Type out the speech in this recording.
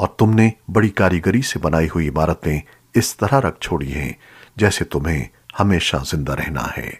और तुमने बड़ी कारीगरी से बनाई हुई इमारतें इस तरह रख छोड़ी हैं, जैसे तुम्हें हमेशा ज़िंदा रहना है।